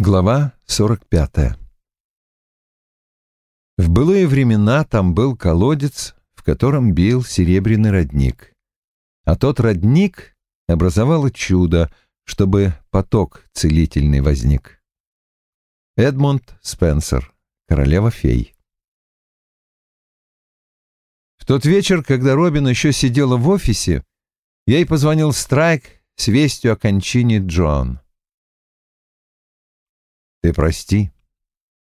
Глава 45 В былые времена там был колодец, в котором бил серебряный родник. А тот родник образовало чудо, чтобы поток целительный возник. Эдмунд Спенсер, королева фей. В тот вечер, когда Робин еще сидела в офисе, ей позвонил Страйк с вестью о кончине Джон. Ты прости,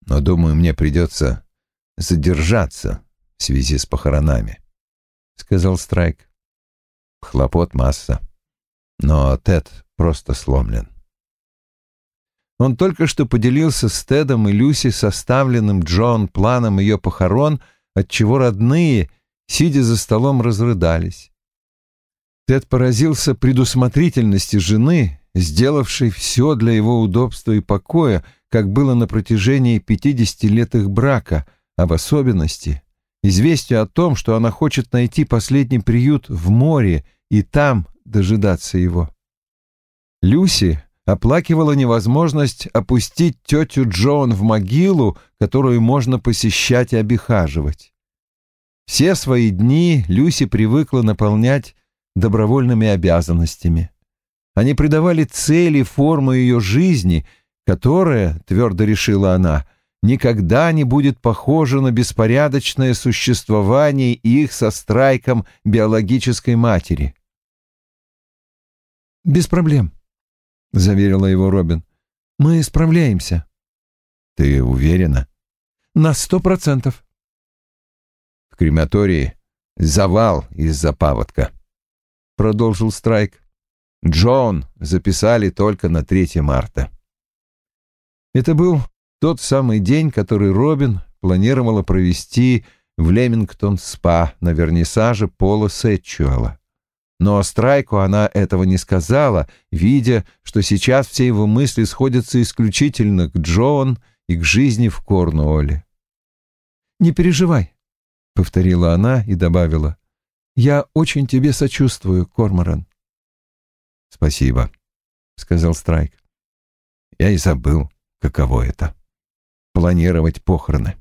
но, думаю, мне придется задержаться в связи с похоронами, — сказал Страйк. Хлопот масса, но Тед просто сломлен. Он только что поделился с Тедом и Люси составленным Джон планом ее похорон, отчего родные, сидя за столом, разрыдались. Тед поразился предусмотрительности жены, сделавшей все для его удобства и покоя, как было на протяжении 50 лет их брака, а в особенности известие о том, что она хочет найти последний приют в море и там дожидаться его. Люси оплакивала невозможность опустить тетю Джон в могилу, которую можно посещать и обихаживать. Все свои дни Люси привыкла наполнять добровольными обязанностями. Они придавали цели форму ее жизни — которое, твердо решила она, никогда не будет похоже на беспорядочное существование их со страйком биологической матери. «Без проблем», — заверила его Робин. «Мы справляемся». «Ты уверена?» «На сто процентов». «В крематории завал из-за паводка», — продолжил Страйк. «Джон записали только на 3 марта». Это был тот самый день, который Робин планировала провести в Лемингтон-спа на вернисаже Пола Сетчуэла. Но Страйку она этого не сказала, видя, что сейчас все его мысли сходятся исключительно к Джоан и к жизни в Корнуолле. «Не переживай», — повторила она и добавила. «Я очень тебе сочувствую, Корморан». «Спасибо», — сказал Страйк. «Я и забыл каково это — планировать похороны.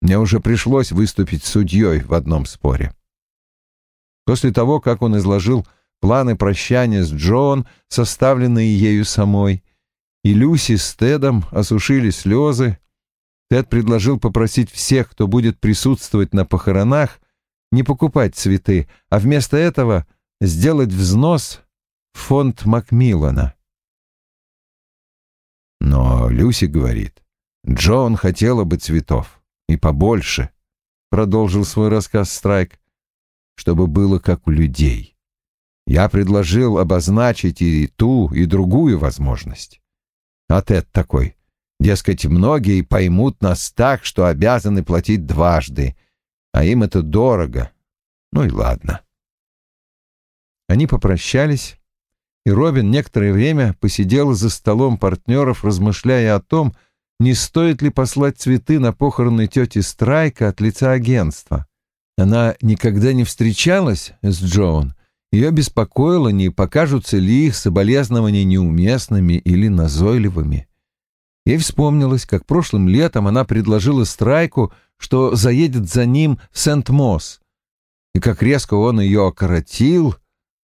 Мне уже пришлось выступить судьей в одном споре. После того, как он изложил планы прощания с Джон, составленные ею самой, и Люси с Тедом осушили слезы, Тед предложил попросить всех, кто будет присутствовать на похоронах, не покупать цветы, а вместо этого сделать взнос в фонд Макмиллана. Но Люси говорит, Джон хотела бы цветов, и побольше, продолжил свой рассказ Страйк, чтобы было как у людей. Я предложил обозначить и ту, и другую возможность. А Тед такой, дескать, многие поймут нас так, что обязаны платить дважды, а им это дорого. Ну и ладно. Они попрощались, и Робин некоторое время посидел за столом партнеров, размышляя о том, не стоит ли послать цветы на похороны тети Страйка от лица агентства. Она никогда не встречалась с Джоан. Ее беспокоило, не покажутся ли их соболезнования неуместными или назойливыми. Ей вспомнилось, как прошлым летом она предложила Страйку, что заедет за ним в Сент-Мосс, и как резко он ее окоротил,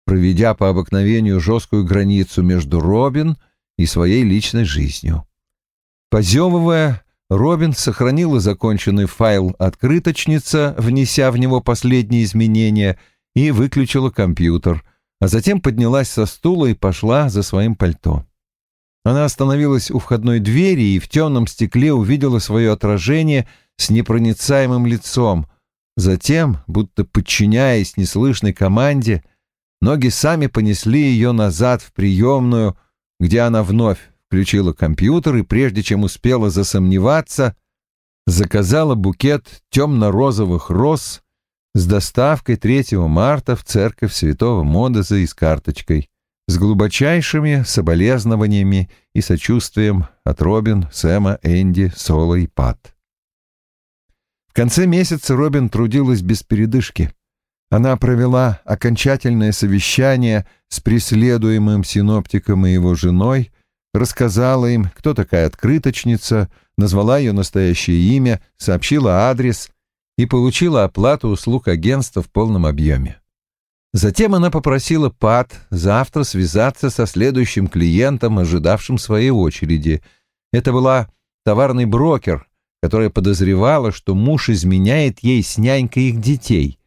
проведя по обыкновению жесткую границу между Робин и своей личной жизнью. Позевывая, Робин сохранила законченный файл «Открыточница», внеся в него последние изменения, и выключила компьютер, а затем поднялась со стула и пошла за своим пальто. Она остановилась у входной двери и в темном стекле увидела свое отражение с непроницаемым лицом. Затем, будто подчиняясь неслышной команде, Ноги сами понесли ее назад в приемную, где она вновь включила компьютер и, прежде чем успела засомневаться, заказала букет темно-розовых роз с доставкой 3 марта в церковь святого Модеза и с карточкой, с глубочайшими соболезнованиями и сочувствием от Робин, Сэма, Энди, Соло и Пат. В конце месяца Робин трудилась без передышки. Она провела окончательное совещание с преследуемым синоптиком и его женой, рассказала им, кто такая открыточница, назвала ее настоящее имя, сообщила адрес и получила оплату услуг агентства в полном объеме. Затем она попросила Пат завтра связаться со следующим клиентом, ожидавшим своей очереди. Это была товарный брокер, которая подозревала, что муж изменяет ей с нянькой их детей.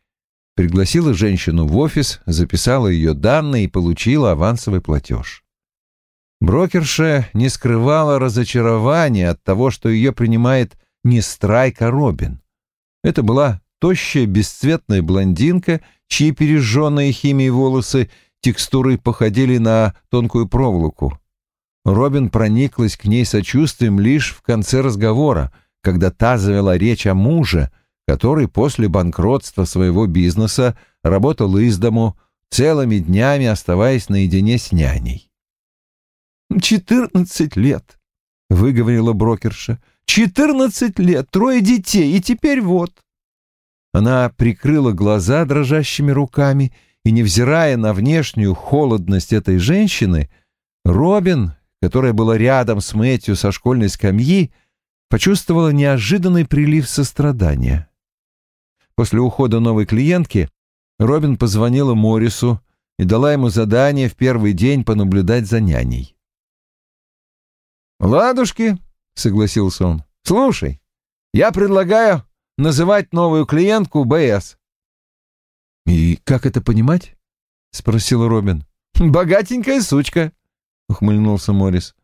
Пригласила женщину в офис, записала ее данные и получила авансовый платеж. Брокерша не скрывала разочарования от того, что ее принимает не Страйк, а Робин. Это была тощая, бесцветная блондинка, чьи пережженные химией волосы текстурой походили на тонкую проволоку. Робин прониклась к ней сочувствием лишь в конце разговора, когда та завела речь о муже, который после банкротства своего бизнеса работал из дому, целыми днями оставаясь наедине с няней. «Четырнадцать лет», — выговорила брокерша. «Четырнадцать лет, трое детей, и теперь вот». Она прикрыла глаза дрожащими руками, и, невзирая на внешнюю холодность этой женщины, Робин, которая была рядом с Мэтью со школьной скамьи, почувствовала неожиданный прилив сострадания. После ухода новой клиентки Робин позвонила Моррису и дала ему задание в первый день понаблюдать за няней. «Ладушки», — согласился он, — «слушай, я предлагаю называть новую клиентку БС». «И как это понимать?» — спросил Робин. «Богатенькая сучка», — ухмыльнулся Моррис.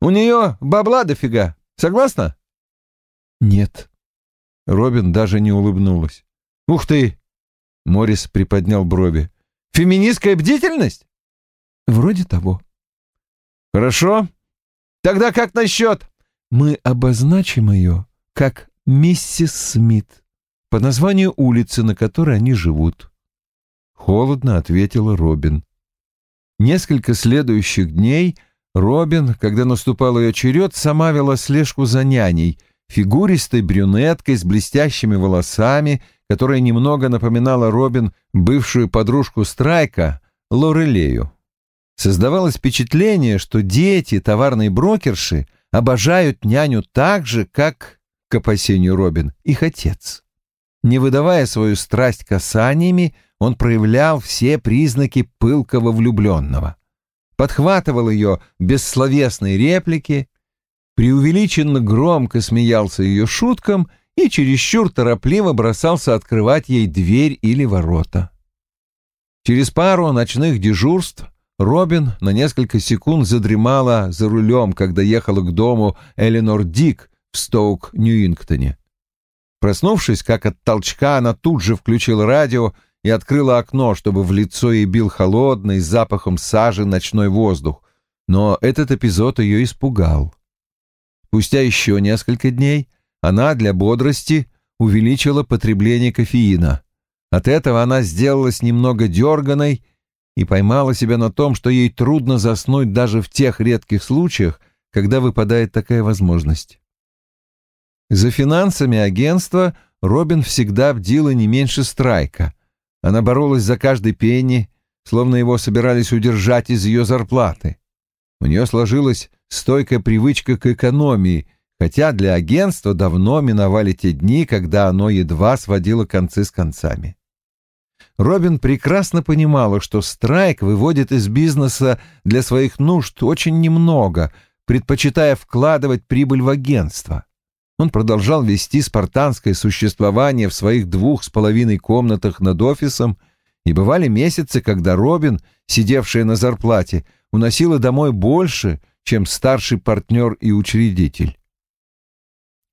«У нее бабла дофига. Согласна?» «Нет». Робин даже не улыбнулась. «Ух ты!» — Моррис приподнял брови. «Феминистская бдительность?» «Вроде того». «Хорошо. Тогда как насчет...» «Мы обозначим ее как миссис Смит по названию улицы, на которой они живут». Холодно ответила Робин. Несколько следующих дней Робин, когда наступал ее черед, сама вела слежку за няней — фигуристой брюнеткой с блестящими волосами, которая немного напоминала Робин, бывшую подружку Страйка, Лорелею. Создавалось впечатление, что дети товарной брокерши обожают няню так же, как, к опасению Робин, их отец. Не выдавая свою страсть касаниями, он проявлял все признаки пылкого влюбленного. Подхватывал ее бессловесные реплики, преувеличенно громко смеялся ее шуткам и чересчур торопливо бросался открывать ей дверь или ворота. Через пару ночных дежурств Робин на несколько секунд задремала за рулем, когда ехала к дому Эленор Дик в Стоук-Ньюингтоне. Проснувшись, как от толчка, она тут же включила радио и открыла окно, чтобы в лицо ей бил холодный, запахом сажи ночной воздух. Но этот эпизод ее испугал. Спустя еще несколько дней она для бодрости увеличила потребление кофеина. От этого она сделалась немного дерганой и поймала себя на том, что ей трудно заснуть даже в тех редких случаях, когда выпадает такая возможность. За финансами агентства Робин всегда бдила не меньше страйка. Она боролась за каждый пенни, словно его собирались удержать из ее зарплаты. У нее сложилась стойкая привычка к экономии, хотя для агентства давно миновали те дни, когда оно едва сводило концы с концами. Робин прекрасно понимала, что Страйк выводит из бизнеса для своих нужд очень немного, предпочитая вкладывать прибыль в агентство. Он продолжал вести спартанское существование в своих двух с половиной комнатах над офисом, и бывали месяцы, когда Робин, сидевшая на зарплате, уносила домой больше, чем старший партнер и учредитель.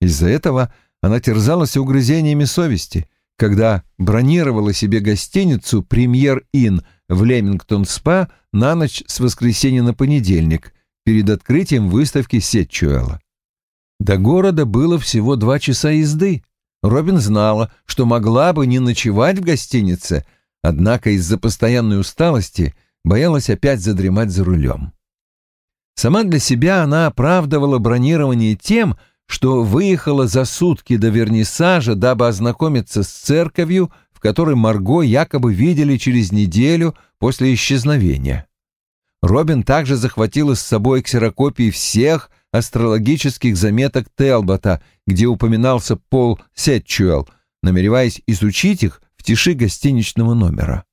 Из-за этого она терзалась угрызениями совести, когда бронировала себе гостиницу «Премьер-Ин» в Лемингтон-Спа на ночь с воскресенья на понедельник перед открытием выставки Сетчуэла. До города было всего два часа езды. Робин знала, что могла бы не ночевать в гостинице, однако из-за постоянной усталости боялась опять задремать за рулем. Сама для себя она оправдывала бронирование тем, что выехала за сутки до вернисажа, дабы ознакомиться с церковью, в которой Марго якобы видели через неделю после исчезновения. Робин также захватила с собой ксерокопии всех астрологических заметок Телбота, где упоминался Пол Сетчуэлл, намереваясь изучить их в тиши гостиничного номера.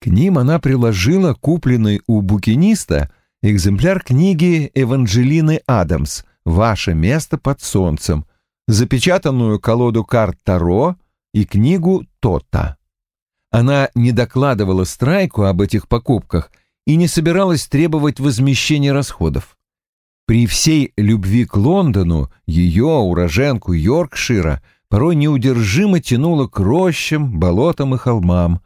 К ним она приложила купленный у букиниста экземпляр книги Эванжелины Адамс «Ваше место под солнцем», запечатанную колоду карт Таро и книгу Тота. Она не докладывала Страйку об этих покупках и не собиралась требовать возмещения расходов. При всей любви к Лондону ее, уроженку Йоркшира, порой неудержимо тянуло к рощам, болотам и холмам.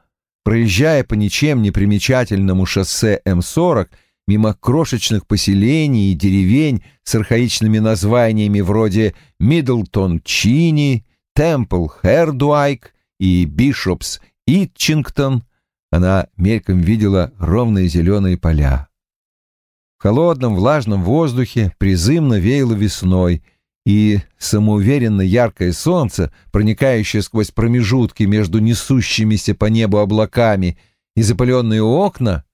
Проезжая по ничем не примечательному шоссе М-40, мимо крошечных поселений и деревень с архаичными названиями вроде Миддлтон-Чини, Темпл-Хердуайк и Бишопс-Итчингтон, она мельком видела ровные зеленые поля. В холодном влажном воздухе призывно веяло весной, и самоуверенно яркое солнце, проникающее сквозь промежутки между несущимися по небу облаками и запыленные окна,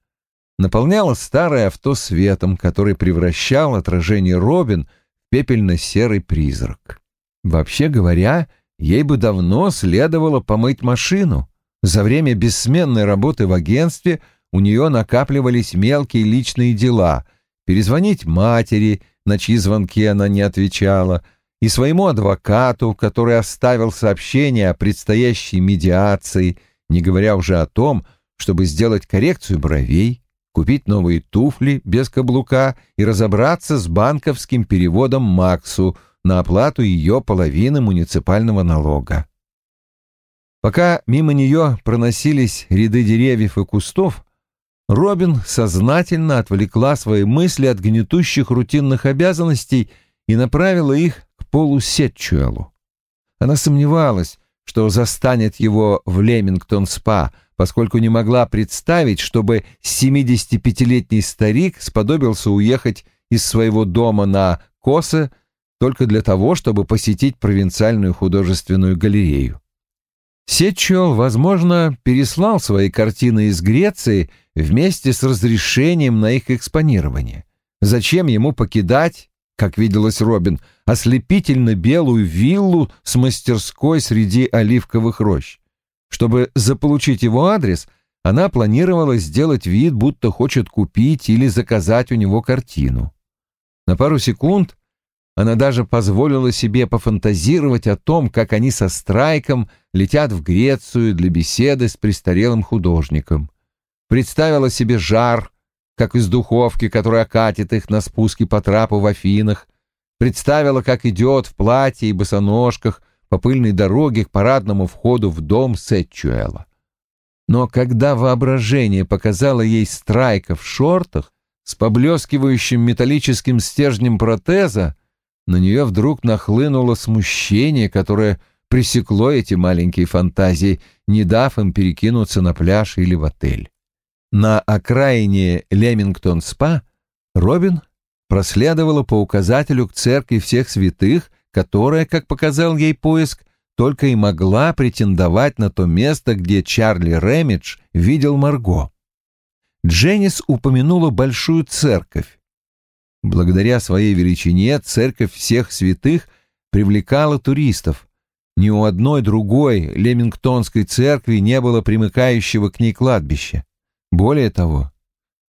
наполняло старое авто светом, который превращал отражение Робин в пепельно-серый призрак. Вообще говоря, ей бы давно следовало помыть машину. За время бессменной работы в агентстве у нее накапливались мелкие личные дела — перезвонить матери, на чьи звонки она не отвечала, и своему адвокату, который оставил сообщение о предстоящей медиации, не говоря уже о том, чтобы сделать коррекцию бровей, купить новые туфли без каблука и разобраться с банковским переводом Максу на оплату ее половины муниципального налога. Пока мимо нее проносились ряды деревьев и кустов, Робин сознательно отвлекла свои мысли от гнетущих рутинных обязанностей и направила их к Полу Сетчуэлу. Она сомневалась, что застанет его в Лемингтон-спа — поскольку не могла представить, чтобы 75-летний старик сподобился уехать из своего дома на Косе только для того, чтобы посетить провинциальную художественную галерею. Сетчел, возможно, переслал свои картины из Греции вместе с разрешением на их экспонирование. Зачем ему покидать, как виделось Робин, ослепительно белую виллу с мастерской среди оливковых рощ? Чтобы заполучить его адрес, она планировала сделать вид, будто хочет купить или заказать у него картину. На пару секунд она даже позволила себе пофантазировать о том, как они со Страйком летят в Грецию для беседы с престарелым художником. Представила себе жар, как из духовки, которая катит их на спуске по трапу в Афинах. Представила, как идет в платье и босоножках по пыльной дороге к парадному входу в дом Сетчуэла. Но когда воображение показало ей страйка в шортах с поблескивающим металлическим стержнем протеза, на нее вдруг нахлынуло смущение, которое пресекло эти маленькие фантазии, не дав им перекинуться на пляж или в отель. На окраине Лемингтон-спа Робин проследовала по указателю к церкви всех святых, которая, как показал ей поиск, только и могла претендовать на то место, где Чарли Рэмидж видел Марго. Дженнис упомянула большую церковь. Благодаря своей величине церковь всех святых привлекала туристов. Ни у одной другой лемингтонской церкви не было примыкающего к ней кладбища. Более того,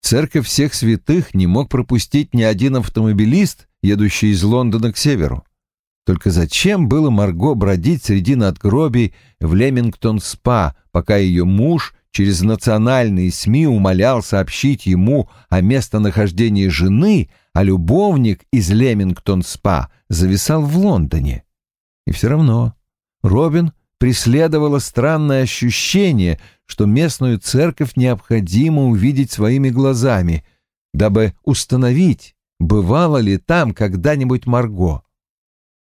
церковь всех святых не мог пропустить ни один автомобилист, едущий из Лондона к северу. Только зачем было Марго бродить среди надгробий в Лемингтон-спа, пока ее муж через национальные СМИ умолял сообщить ему о местонахождении жены, а любовник из Лемингтон-спа зависал в Лондоне? И все равно Робин преследовало странное ощущение, что местную церковь необходимо увидеть своими глазами, дабы установить, бывала ли там когда-нибудь Марго.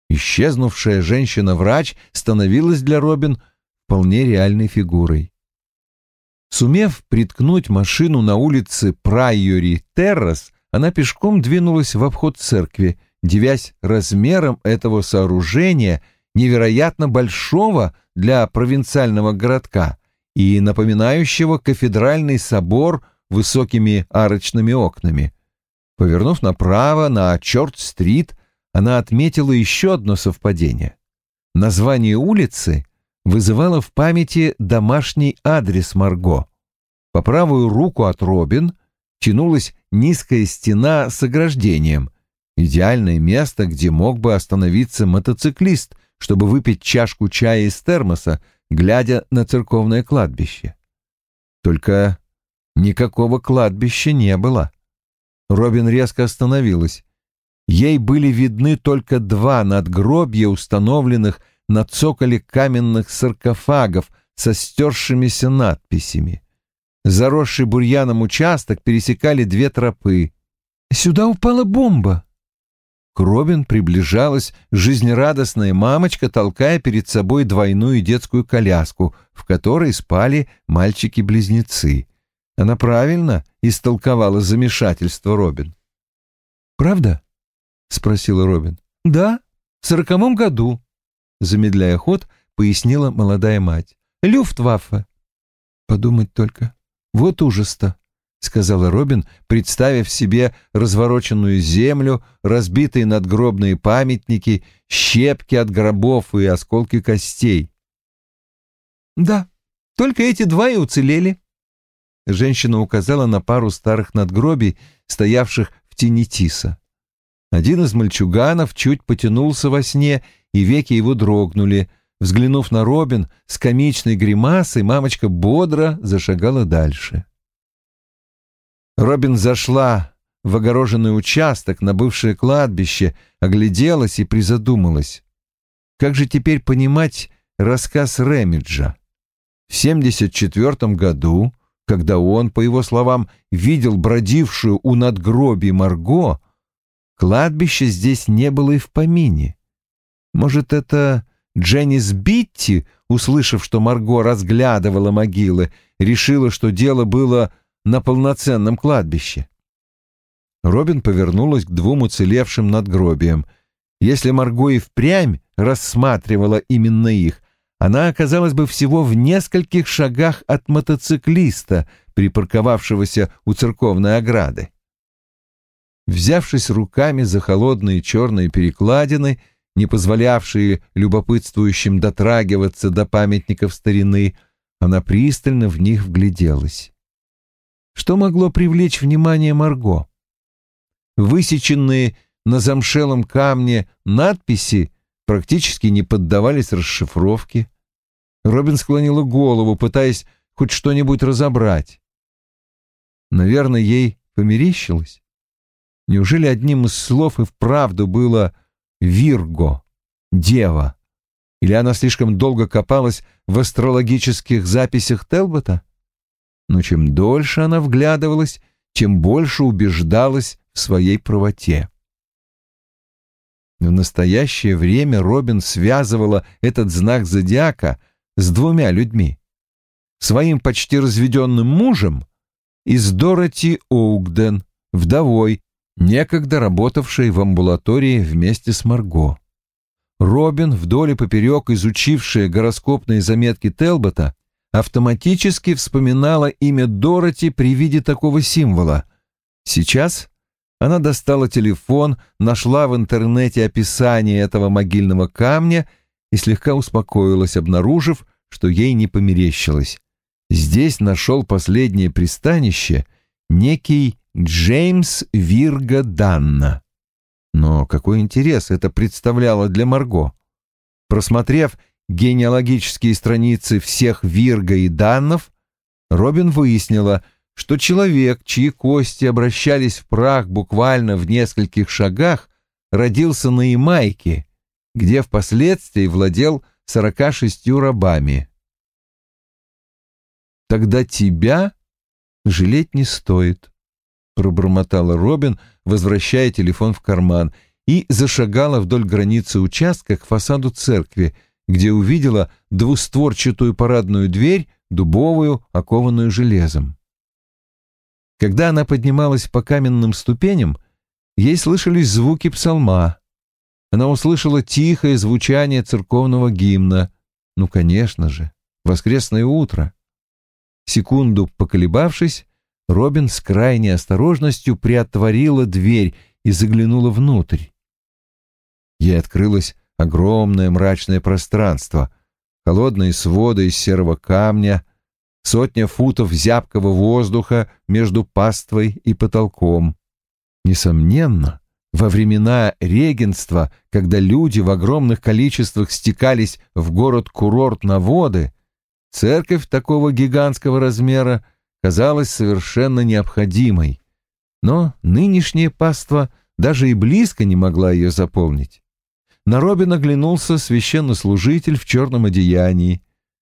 Исчезнувшая женщина-врач становилась для Робин вполне реальной фигурой. Сумев приткнуть машину на улице Прайори Террас, она пешком двинулась в обход церкви, девясь размером этого сооружения, невероятно большого для провинциального городка и напоминающего кафедральный собор высокими арочными окнами. Повернув направо на Чорт-стрит, она отметила еще одно совпадение. Название улицы вызывало в памяти домашний адрес Марго. По правую руку от Робин тянулась низкая стена с ограждением, идеальное место, где мог бы остановиться мотоциклист, чтобы выпить чашку чая из термоса, глядя на церковное кладбище. Только никакого кладбища не было. Робин резко остановилась. Ей были видны только два надгробья, установленных на цоколе каменных саркофагов со стершимися надписями. Заросший бурьяном участок пересекали две тропы. «Сюда упала бомба!» К Робин приближалась жизнерадостная мамочка, толкая перед собой двойную детскую коляску, в которой спали мальчики-близнецы. Она правильно истолковала замешательство Робин. «Правда?» — спросила Робин. «Да, в сороковом году», — замедляя ход, пояснила молодая мать. «Люфтваффе». «Подумать только. Вот ужас-то», — сказала Робин, представив себе развороченную землю, разбитые надгробные памятники, щепки от гробов и осколки костей. «Да, только эти два и уцелели», Женщина указала на пару старых надгробий, стоявших в тени тиса. Один из мальчуганов чуть потянулся во сне, и веки его дрогнули. Взглянув на Робин, с комичной гримасой мамочка бодро зашагала дальше. Робин зашла в огороженный участок на бывшее кладбище, огляделась и призадумалась. Как же теперь понимать рассказ Ремиджа? В 74 году когда он, по его словам, видел бродившую у надгробий Марго, кладбища здесь не было и в помине. Может, это Дженнис Битти, услышав, что Марго разглядывала могилы, решила, что дело было на полноценном кладбище. Робин повернулась к двум уцелевшим надгробиям. Если Марго и впрямь рассматривала именно их, она оказалась бы всего в нескольких шагах от мотоциклиста, припарковавшегося у церковной ограды. Взявшись руками за холодные черные перекладины, не позволявшие любопытствующим дотрагиваться до памятников старины, она пристально в них вгляделась. Что могло привлечь внимание Марго? Высеченные на замшелом камне надписи практически не поддавались расшифровке. Робин склонила голову, пытаясь хоть что-нибудь разобрать. Наверное, ей померещилось. Неужели одним из слов и вправду было «Вирго», «Дева»? Или она слишком долго копалась в астрологических записях Телбота? Но чем дольше она вглядывалась, чем больше убеждалась в своей правоте. В настоящее время Робин связывала этот знак зодиака — с двумя людьми. Своим почти разведенным мужем и с Дороти Оугден, вдовой, некогда работавшей в амбулатории вместе с Марго. Робин, вдоль и поперек изучившая гороскопные заметки Телбота, автоматически вспоминала имя Дороти при виде такого символа. Сейчас она достала телефон, нашла в интернете описание этого могильного камня — и слегка успокоилась, обнаружив, что ей не померещилось. Здесь нашел последнее пристанище некий Джеймс Вирга Данна. Но какой интерес это представляло для Марго? Просмотрев генеалогические страницы всех Вирга и Даннов, Робин выяснила, что человек, чьи кости обращались в прах буквально в нескольких шагах, родился на Ямайке где впоследствии владел сорока шестью рабами. «Тогда тебя жалеть не стоит», — пробормотала Робин, возвращая телефон в карман, и зашагала вдоль границы участка к фасаду церкви, где увидела двустворчатую парадную дверь, дубовую, окованную железом. Когда она поднималась по каменным ступеням, ей слышались звуки псалма она услышала тихое звучание церковного гимна. Ну, конечно же, воскресное утро. Секунду поколебавшись, Робин с крайней осторожностью приотворила дверь и заглянула внутрь. Ей открылось огромное мрачное пространство, холодные своды из серого камня, сотня футов зябкого воздуха между паствой и потолком. Несомненно, во времена регенства, когда люди в огромных количествах стекались в город-курорт на воды, церковь такого гигантского размера казалась совершенно необходимой. Но нынешнее паство даже и близко не могла ее заполнить. На Робин оглянулся священнослужитель в черном одеянии.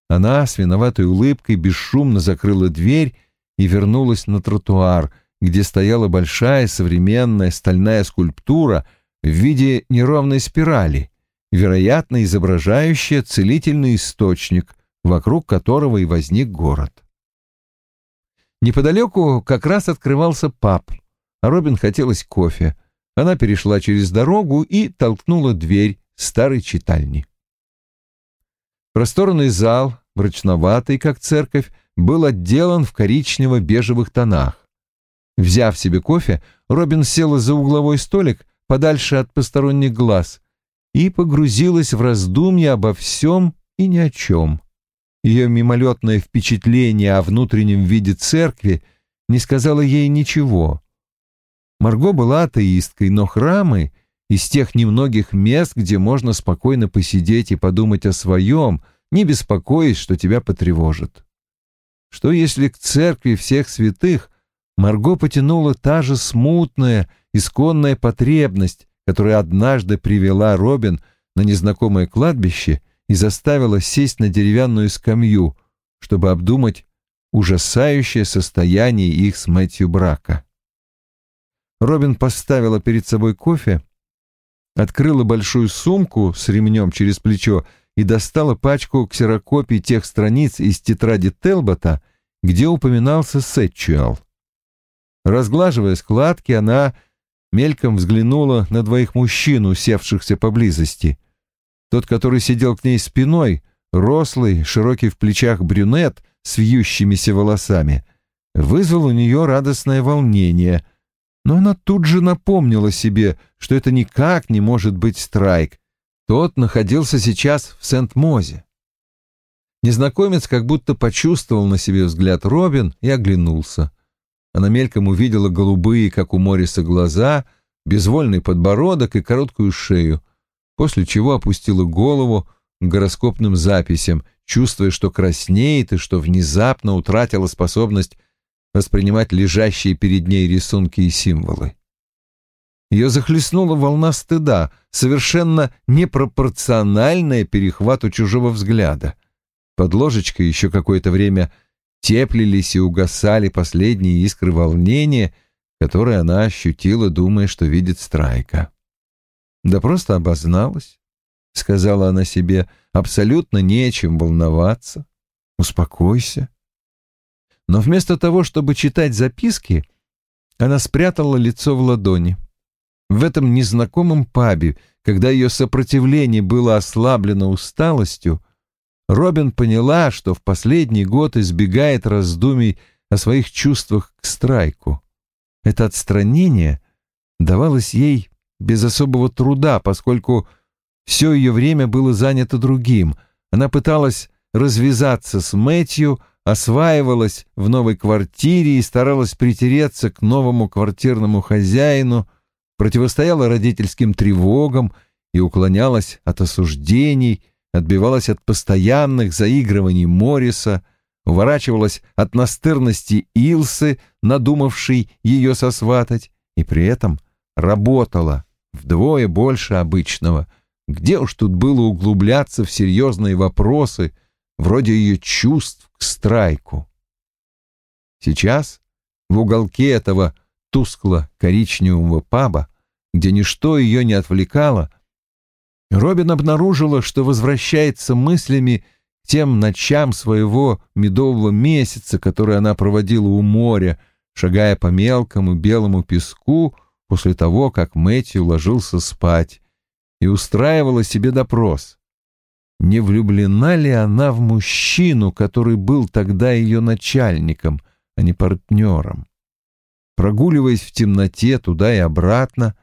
Она с виноватой улыбкой бесшумно закрыла дверь и вернулась на тротуар, где стояла большая современная стальная скульптура в виде неровной спирали, вероятно, изображающая целительный источник, вокруг которого и возник город. Неподалеку как раз открывался паб, а Робин хотелось кофе. Она перешла через дорогу и толкнула дверь старой читальни. Просторный зал, мрачноватый, как церковь, был отделан в коричнево-бежевых тонах. Взяв себе кофе, Робин села за угловой столик подальше от посторонних глаз и погрузилась в раздумья обо всем и ни о чем. Ее мимолетное впечатление о внутреннем виде церкви не сказала ей ничего. Марго была атеисткой, но храмы из тех немногих мест, где можно спокойно посидеть и подумать о своем, не беспокоясь, что тебя потревожит. Что если к церкви всех святых Марго потянула та же смутная, исконная потребность, которая однажды привела Робин на незнакомое кладбище и заставила сесть на деревянную скамью, чтобы обдумать ужасающее состояние их с Мэтью брака. Робин поставила перед собой кофе, открыла большую сумку с ремнем через плечо и достала пачку ксерокопий тех страниц из тетради Телбота, где упоминался Сетчуэлл. Разглаживая складки, она мельком взглянула на двоих мужчин, усевшихся поблизости. Тот, который сидел к ней спиной, рослый, широкий в плечах брюнет с вьющимися волосами, вызвал у нее радостное волнение, но она тут же напомнила себе, что это никак не может быть Страйк. Тот находился сейчас в Сент-Мозе. Незнакомец как будто почувствовал на себе взгляд Робин и оглянулся. Она мельком увидела голубые, как у Мориса, глаза, безвольный подбородок и короткую шею, после чего опустила голову к гороскопным записям, чувствуя, что краснеет и что внезапно утратила способность воспринимать лежащие перед ней рисунки и символы. Ее захлестнула волна стыда, совершенно непропорциональная перехвату чужого взгляда. Под ложечкой еще какое-то время теплились и угасали последние искры волнения, которые она ощутила, думая, что видит Страйка. «Да просто обозналась», — сказала она себе, — «абсолютно нечем волноваться. Успокойся». Но вместо того, чтобы читать записки, она спрятала лицо в ладони. В этом незнакомом пабе, когда ее сопротивление было ослаблено усталостью, Робин поняла, что в последний год избегает раздумий о своих чувствах к Страйку. Это отстранение давалось ей без особого труда, поскольку все ее время было занято другим. Она пыталась развязаться с Мэтью, осваивалась в новой квартире и старалась притереться к новому квартирному хозяину, противостояла родительским тревогам и уклонялась от осуждений, отбивалась от постоянных заигрываний Морриса, уворачивалась от настырности Илсы, надумавшей ее сосватать, и при этом работала вдвое больше обычного. Где уж тут было углубляться в серьезные вопросы, вроде ее чувств к страйку? Сейчас в уголке этого тускло-коричневого паба, где ничто ее не отвлекало, Робин обнаружила, что возвращается мыслями к тем ночам своего медового месяца, который она проводила у моря, шагая по мелкому белому песку после того, как Мэтью ложился спать, и устраивала себе допрос. Не влюблена ли она в мужчину, который был тогда ее начальником, а не партнером? Прогуливаясь в темноте туда и обратно,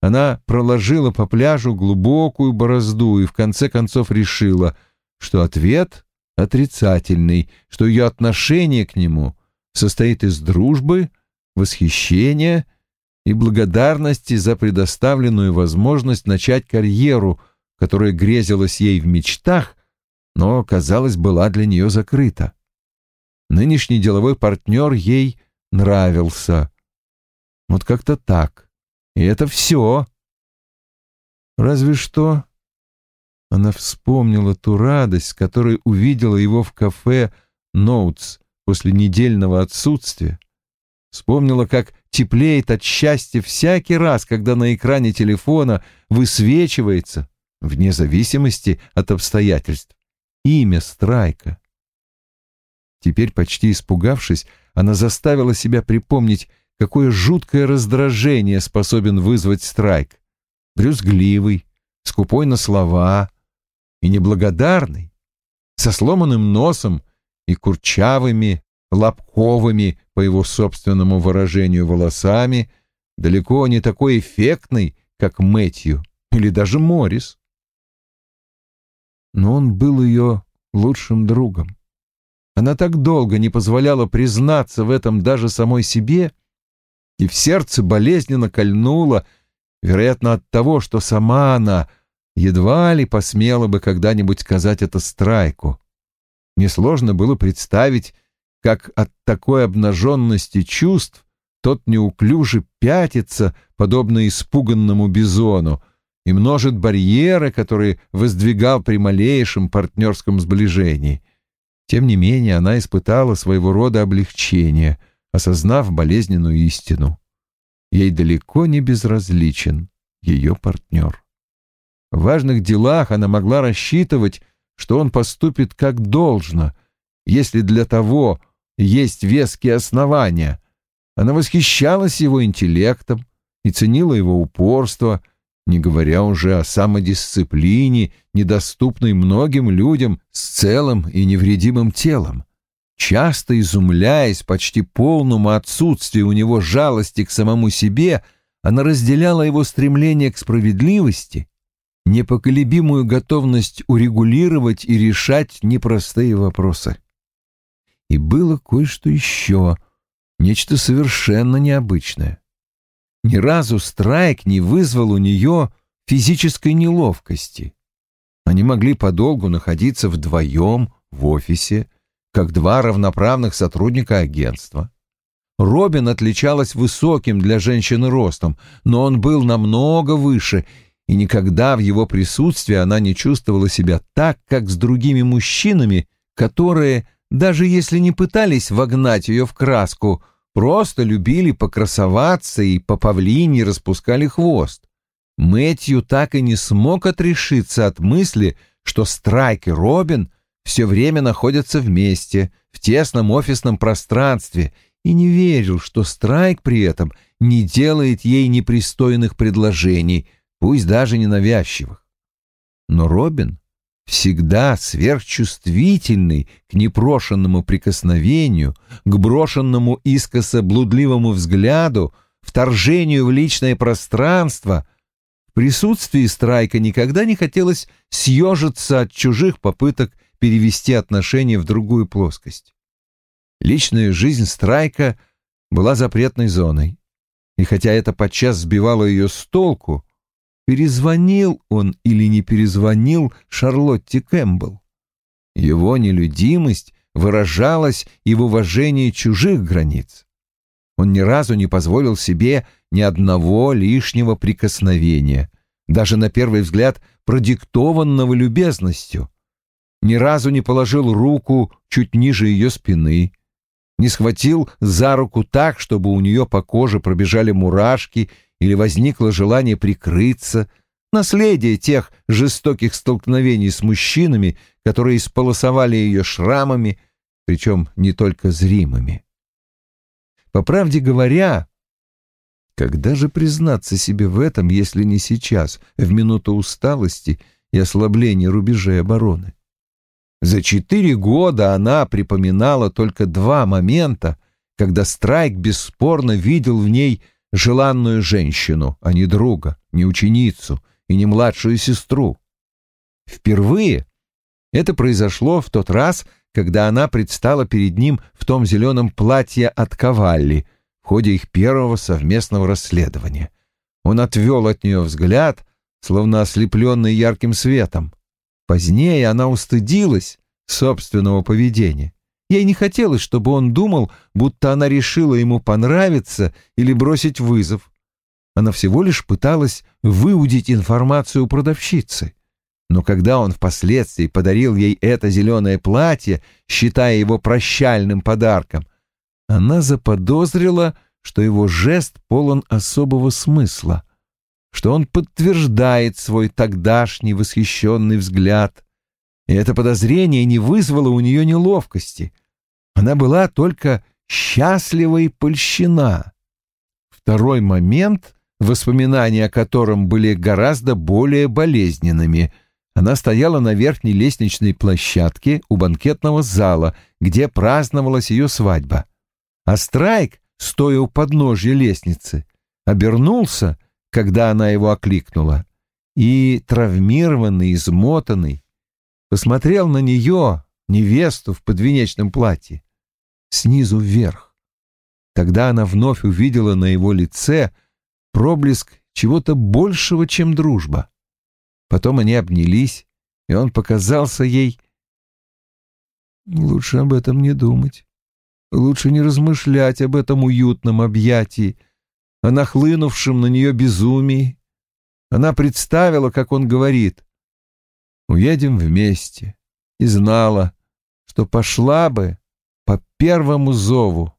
она проложила по пляжу глубокую борозду и в конце концов решила, что ответ отрицательный, что ее отношение к нему состоит из дружбы, восхищения и благодарности за предоставленную возможность начать карьеру, которая грезилась ей в мечтах, но, казалось, была для нее закрыта. Нынешний деловой партнер ей нравился. Вот как-то так. И это все. Разве что... Она вспомнила ту радость, с которой увидела его в кафе «Ноутс» после недельного отсутствия. Вспомнила, как теплеет от счастья всякий раз, когда на экране телефона высвечивается, вне зависимости от обстоятельств, имя Страйка. Теперь, почти испугавшись, она заставила себя припомнить, какое жуткое раздражение способен вызвать Страйк. Брюзгливый, скупой на слова и неблагодарный, со сломанным носом и курчавыми, лобковыми, по его собственному выражению, волосами, далеко не такой эффектный, как Мэтью или даже Моррис но он был ее лучшим другом. Она так долго не позволяла признаться в этом даже самой себе, и в сердце болезненно кольнуло, вероятно, от того, что сама она едва ли посмела бы когда-нибудь сказать это Страйку. Несложно было представить, как от такой обнаженности чувств тот неуклюже пятится, подобно испуганному бизону, и множит барьеры, которые воздвигал при малейшем партнерском сближении. Тем не менее, она испытала своего рода облегчение, осознав болезненную истину. Ей далеко не безразличен ее партнер. В важных делах она могла рассчитывать, что он поступит как должно, если для того есть веские основания. Она восхищалась его интеллектом и ценила его упорство — не говоря уже о самодисциплине, недоступной многим людям с целым и невредимым телом. Часто изумляясь почти полному отсутствию у него жалости к самому себе, она разделяла его стремление к справедливости, непоколебимую готовность урегулировать и решать непростые вопросы. И было кое-что еще, нечто совершенно необычное. Ни разу страйк не вызвал у нее физической неловкости. Они могли подолгу находиться вдвоем в офисе, как два равноправных сотрудника агентства. Робин отличалась высоким для женщины ростом, но он был намного выше, и никогда в его присутствии она не чувствовала себя так, как с другими мужчинами, которые, даже если не пытались вогнать ее в краску, Просто любили покрасоваться и по павлине распускали хвост. Мэтью так и не смог отрешиться от мысли, что Страйк и Робин все время находятся вместе, в тесном офисном пространстве, и не верил, что Страйк при этом не делает ей непристойных предложений, пусть даже ненавязчивых. Но Робин всегда сверхчувствительный к непрошенному прикосновению, к брошенному искоса блудливому взгляду, вторжению в личное пространство. В присутствии Страйка никогда не хотелось съежиться от чужих попыток перевести отношения в другую плоскость. Личная жизнь Страйка была запретной зоной, и хотя это подчас сбивало ее с толку, перезвонил он или не перезвонил Шарлотте Кэмпбелл. Его нелюдимость выражалась и в уважении чужих границ. Он ни разу не позволил себе ни одного лишнего прикосновения, даже на первый взгляд продиктованного любезностью. Ни разу не положил руку чуть ниже ее спины, не схватил за руку так, чтобы у нее по коже пробежали мурашки или возникло желание прикрыться, наследие тех жестоких столкновений с мужчинами, которые исполосовали ее шрамами, причем не только зримыми. По правде говоря, когда же признаться себе в этом, если не сейчас, в минуту усталости и ослабления рубежей обороны? За четыре года она припоминала только два момента, когда Страйк бесспорно видел в ней желанную женщину, а не друга, не ученицу и не младшую сестру. Впервые это произошло в тот раз, когда она предстала перед ним в том зеленом платье от Кавалли в ходе их первого совместного расследования. Он отвел от нее взгляд, словно ослепленный ярким светом. Позднее она устыдилась собственного поведения. Ей не хотелось, чтобы он думал, будто она решила ему понравиться или бросить вызов. Она всего лишь пыталась выудить информацию у продавщицы. Но когда он впоследствии подарил ей это зеленое платье, считая его прощальным подарком, она заподозрила, что его жест полон особого смысла, что он подтверждает свой тогдашний восхищенный взгляд. И это подозрение не вызвало у нее неловкости. Она была только счастлива и польщена. Второй момент, воспоминания о котором были гораздо более болезненными — она стояла на верхней лестничной площадке у банкетного зала, где праздновалась ее свадьба. А Страйк, стоя у подножья лестницы, обернулся, когда она его окликнула, и, травмированный, измотанный, посмотрел на нее, невесту в подвенечном платье, снизу вверх. Тогда она вновь увидела на его лице проблеск чего-то большего, чем дружба. Потом они обнялись, и он показался ей... Лучше об этом не думать. Лучше не размышлять об этом уютном объятии, о нахлынувшем на нее безумии. Она представила, как он говорит «Уедем вместе» и знала, что пошла бы по первому зову.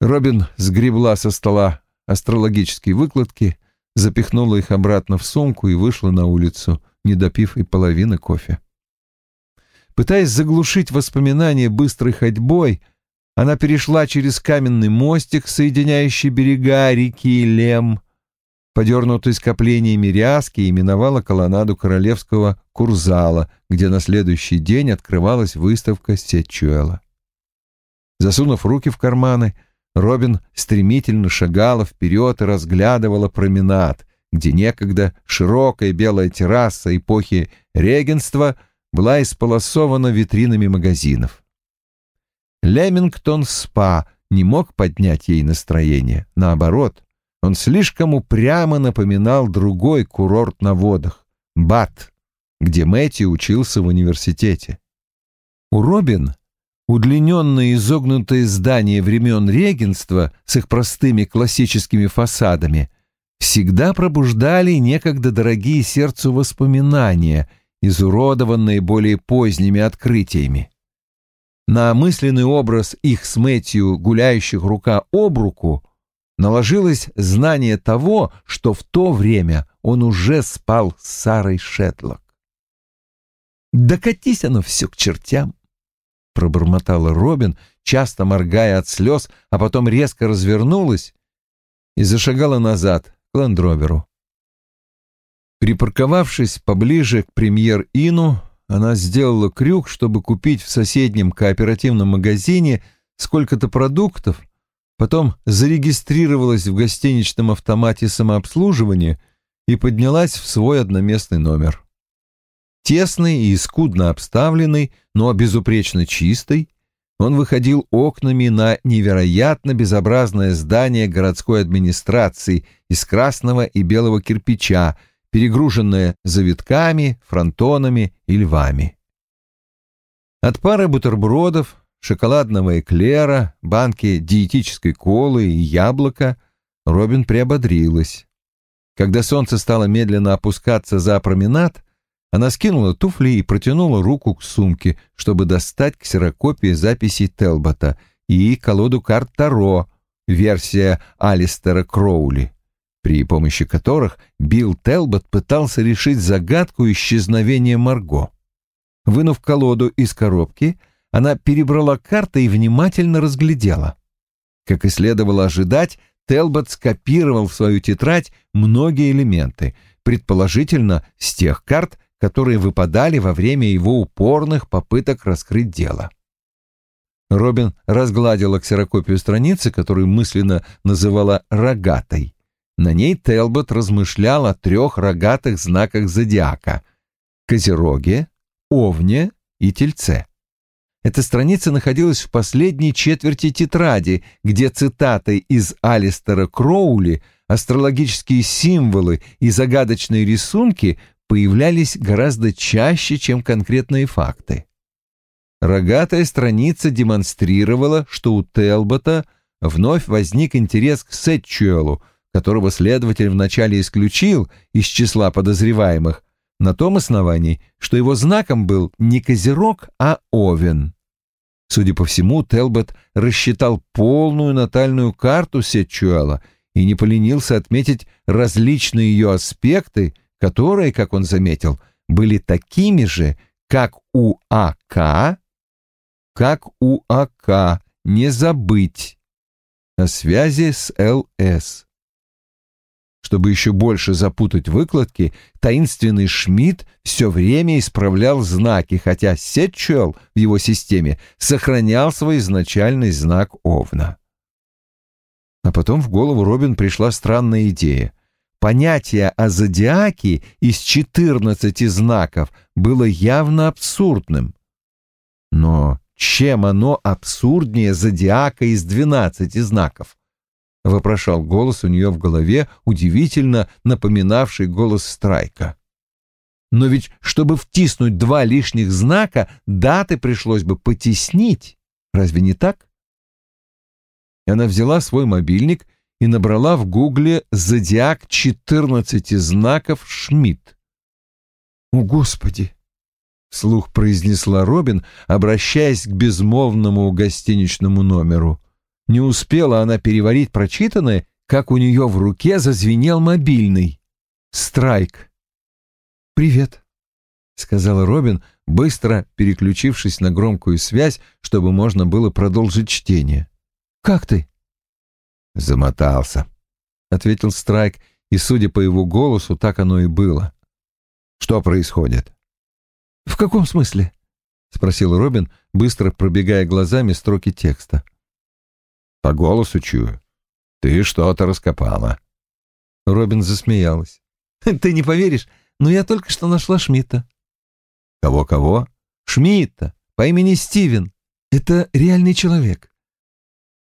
Робин сгребла со стола астрологические выкладки, запихнула их обратно в сумку и вышла на улицу, не допив и половины кофе. Пытаясь заглушить воспоминания быстрой ходьбой, она перешла через каменный мостик, соединяющий берега реки Лем, подернутый скоплениями ряски, и миновала колоннаду королевского курзала, где на следующий день открывалась выставка Сетчуэла. Засунув руки в карманы, Робин стремительно шагала вперед и разглядывала променад, где некогда широкая белая терраса эпохи регенства была исполосована витринами магазинов. Лемингтон-спа не мог поднять ей настроение. Наоборот, он слишком упрямо напоминал другой курорт на водах — Бат, где Мэтью учился в университете. У Робин Удлиненные изогнутые здания времен регенства с их простыми классическими фасадами всегда пробуждали некогда дорогие сердцу воспоминания, изуродованные более поздними открытиями. На мысленный образ их с Мэтью, гуляющих рука об руку, наложилось знание того, что в то время он уже спал с Сарой Шетлок. «Докатись оно все к чертям!» пробормотала Робин, часто моргая от слез, а потом резко развернулась и зашагала назад к лендроверу. Припарковавшись поближе к премьер-ину, она сделала крюк, чтобы купить в соседнем кооперативном магазине сколько-то продуктов, потом зарегистрировалась в гостиничном автомате самообслуживания и поднялась в свой одноместный номер. Тесный и скудно обставленный, но безупречно чистый, он выходил окнами на невероятно безобразное здание городской администрации из красного и белого кирпича, перегруженное завитками, фронтонами и львами. От пары бутербродов, шоколадного эклера, банки диетической колы и яблока Робин приободрилась. Когда солнце стало медленно опускаться за променад, она скинула туфли и протянула руку к сумке, чтобы достать ксерокопии записей Телбота и колоду карт Таро, версия Алистера Кроули, при помощи которых Билл Телбот пытался решить загадку исчезновения Марго. Вынув колоду из коробки, она перебрала карты и внимательно разглядела. Как и следовало ожидать, Телбот скопировал в свою тетрадь многие элементы, предположительно с тех карт, которые выпадали во время его упорных попыток раскрыть дело. Робин разгладила ксерокопию страницы, которую мысленно называла «рогатой». На ней Телбот размышлял о трех рогатых знаках зодиака — Козероге, Овне и Тельце. Эта страница находилась в последней четверти тетради, где цитаты из Алистера Кроули, астрологические символы и загадочные рисунки появлялись гораздо чаще, чем конкретные факты. Рогатая страница демонстрировала, что у Телбота вновь возник интерес к Сетчуэлу, которого следователь вначале исключил из числа подозреваемых, на том основании, что его знаком был не Козерог, а Овен. Судя по всему, Телбот рассчитал полную натальную карту Сетчуэла и не поленился отметить различные ее аспекты, которые, как он заметил, были такими же, как у АК, как у АК, не забыть о связи с ЛС. Чтобы еще больше запутать выкладки, таинственный Шмидт все время исправлял знаки, хотя Сетчуэлл в его системе сохранял свой изначальный знак Овна. А потом в голову Робин пришла странная идея. Понятие о зодиаке из 14 знаков было явно абсурдным. Но чем оно абсурднее зодиака из 12 знаков? Вопрошал голос у нее в голове, удивительно напоминавший голос Страйка. Но ведь, чтобы втиснуть два лишних знака, даты пришлось бы потеснить. Разве не так? Она взяла свой мобильник и набрала в гугле «Зодиак 14 знаков Шмидт». «О, Господи!» — слух произнесла Робин, обращаясь к безмолвному гостиничному номеру. Не успела она переварить прочитанное, как у нее в руке зазвенел мобильный. «Страйк». «Привет», — сказала Робин, быстро переключившись на громкую связь, чтобы можно было продолжить чтение. «Как ты?» «Замотался», — ответил Страйк, и, судя по его голосу, так оно и было. «Что происходит?» «В каком смысле?» — спросил Робин, быстро пробегая глазами строки текста. «По голосу чую. Ты что-то раскопала». Робин засмеялась. «Ты не поверишь, но я только что нашла Шмидта». «Кого-кого?» «Шмидта, по имени Стивен. Это реальный человек.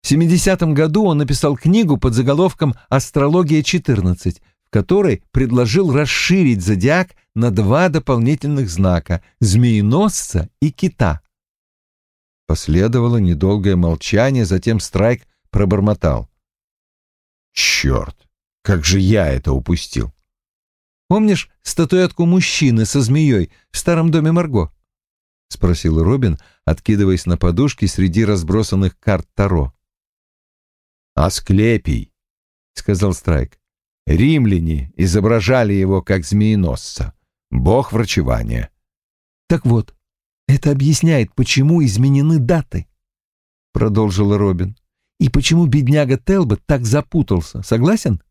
В 70-м году он написал книгу под заголовком «Астрология-14», в которой предложил расширить зодиак на два дополнительных знака — змееносца и кита. Последовало недолгое молчание, затем Страйк пробормотал. «Черт, как же я это упустил!» «Помнишь статуэтку мужчины со змеей в старом доме Марго?» — спросил Робин, откидываясь на подушке среди разбросанных карт Таро. «Асклепий», — сказал Страйк. Римляне изображали его как змееносца, бог врачевания. Так вот, это объясняет, почему изменены даты, продолжила Робин. И почему бедняга Телбот так запутался, согласен?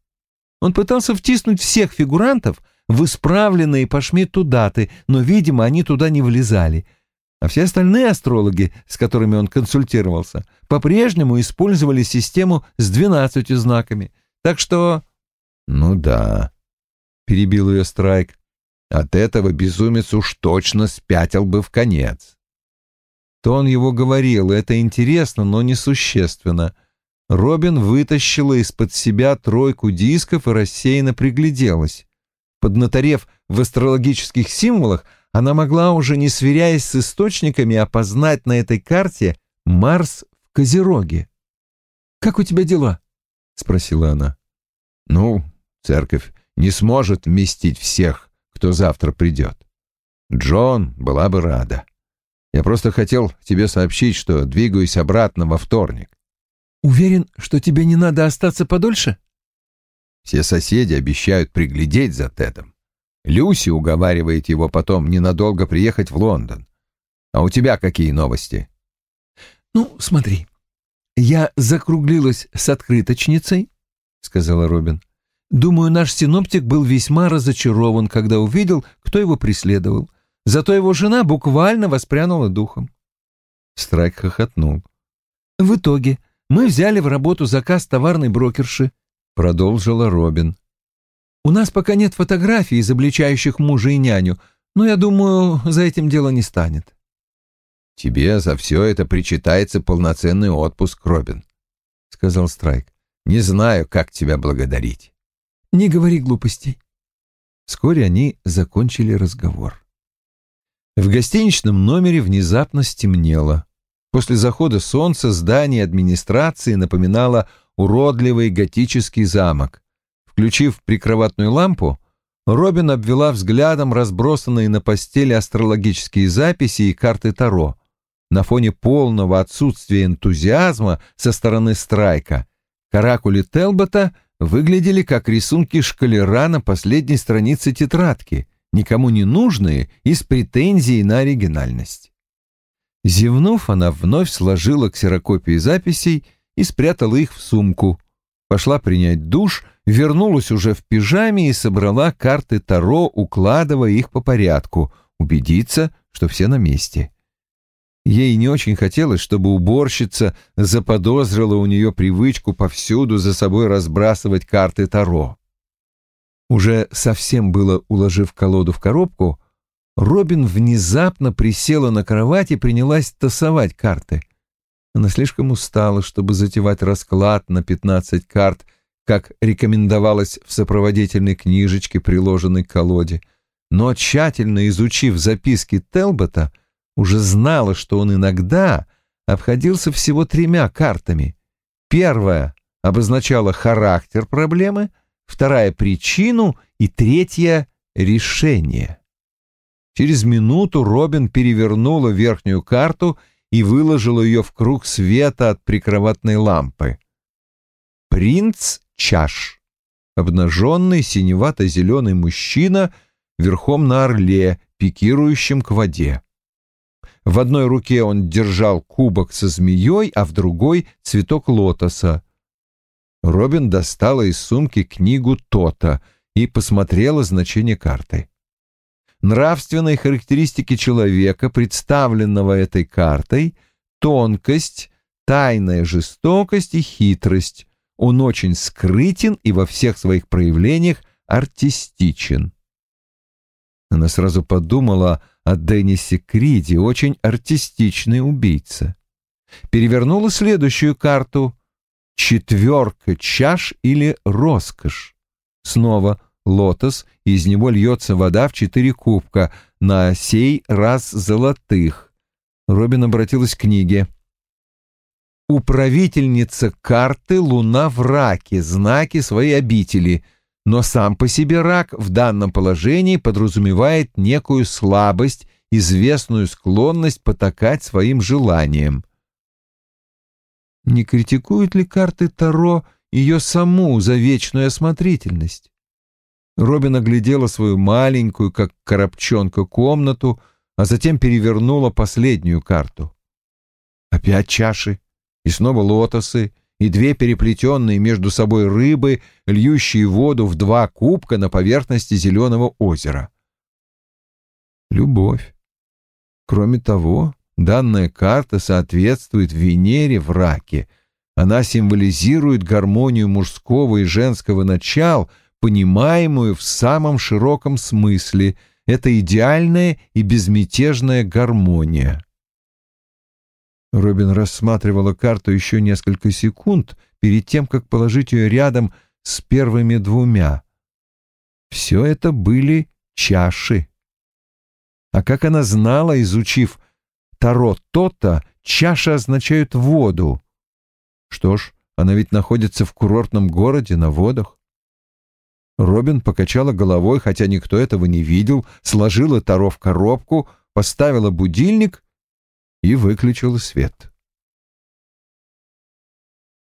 Он пытался втиснуть всех фигурантов в исправленные по Шмидту даты, но, видимо, они туда не влезали. А все остальные астрологи, с которыми он консультировался, по-прежнему использовали систему с двенадцатью знаками. Так что «Ну да», — перебил ее Страйк, — «от этого безумец уж точно спятил бы в конец». То он его говорил, это интересно, но несущественно. Робин вытащила из-под себя тройку дисков и рассеянно пригляделась. Поднаторев в астрологических символах, она могла уже, не сверяясь с источниками, опознать на этой карте Марс в Козероге. «Как у тебя дела?» — спросила она. «Ну, Церковь не сможет вместить всех, кто завтра придет. Джон была бы рада. Я просто хотел тебе сообщить, что двигаюсь обратно во вторник. Уверен, что тебе не надо остаться подольше? Все соседи обещают приглядеть за Тедом. Люси уговаривает его потом ненадолго приехать в Лондон. А у тебя какие новости? Ну, смотри. Я закруглилась с открыточницей, сказала Робин. Думаю, наш синоптик был весьма разочарован, когда увидел, кто его преследовал. Зато его жена буквально воспрянула духом. Страйк хохотнул. В итоге мы взяли в работу заказ товарной брокерши, продолжила Робин. У нас пока нет фотографий, изобличающих мужа и няню, но я думаю, за этим дело не станет. Тебе за все это причитается полноценный отпуск, Робин, сказал Страйк. Не знаю, как тебя благодарить. Не говори глупостей. Вскоре они закончили разговор. В гостиничном номере внезапно стемнело. После захода солнца здание администрации напоминало уродливый готический замок. Включив прикроватную лампу, Робин обвела взглядом разбросанные на постели астрологические записи и карты Таро. На фоне полного отсутствия энтузиазма со стороны Страйка каракули Телбота выглядели как рисунки шкалера на последней странице тетрадки, никому не нужные и с претензией на оригинальность. Зевнув, она вновь сложила ксерокопии записей и спрятала их в сумку. Пошла принять душ, вернулась уже в пижаме и собрала карты Таро, укладывая их по порядку, убедиться, что все на месте. Ей не очень хотелось, чтобы уборщица заподозрила у нее привычку повсюду за собой разбрасывать карты Таро. Уже совсем было уложив колоду в коробку, Робин внезапно присела на кровать и принялась тасовать карты. Она слишком устала, чтобы затевать расклад на 15 карт, как рекомендовалось в сопроводительной книжечке, приложенной к колоде. Но тщательно изучив записки Телбота, уже знала, что он иногда обходился всего тремя картами. Первая обозначала характер проблемы, вторая — причину и третья — решение. Через минуту Робин перевернула верхнюю карту и выложила ее в круг света от прикроватной лампы. «Принц чаш» — обнаженный синевато-зеленый мужчина верхом на орле, пикирующем к воде. В одной руке он держал кубок со змеей, а в другой — цветок лотоса. Робин достала из сумки книгу Тота и посмотрела значение карты нравственные характеристики человека, представленного этой картой, тонкость, тайная жестокость и хитрость. Он очень скрытен и во всех своих проявлениях артистичен. Она сразу подумала о Деннисе Криде, очень артистичный убийца. Перевернула следующую карту. Четверка чаш или роскошь. Снова лотос, из него льется вода в четыре кубка, на сей раз золотых. Робин обратилась к книге. Управительница карты Луна в раке, знаки своей обители, но сам по себе рак в данном положении подразумевает некую слабость, известную склонность потакать своим желаниям. Не критикуют ли карты Таро ее саму за вечную осмотрительность? Робин оглядела свою маленькую, как коробчонка, комнату, а затем перевернула последнюю карту. Опять чаши, и снова лотосы, и две переплетенные между собой рыбы, льющие воду в два кубка на поверхности зеленого озера. Любовь. Кроме того, данная карта соответствует Венере в раке. Она символизирует гармонию мужского и женского начал — понимаемую в самом широком смысле. Это идеальная и безмятежная гармония. Робин рассматривала карту еще несколько секунд перед тем, как положить ее рядом с первыми двумя. Все это были чаши. А как она знала, изучив Таро Тота, чаши означают воду. Что ж, она ведь находится в курортном городе на водах. Робин покачала головой, хотя никто этого не видел, сложила Таро в коробку, поставила будильник и выключила свет.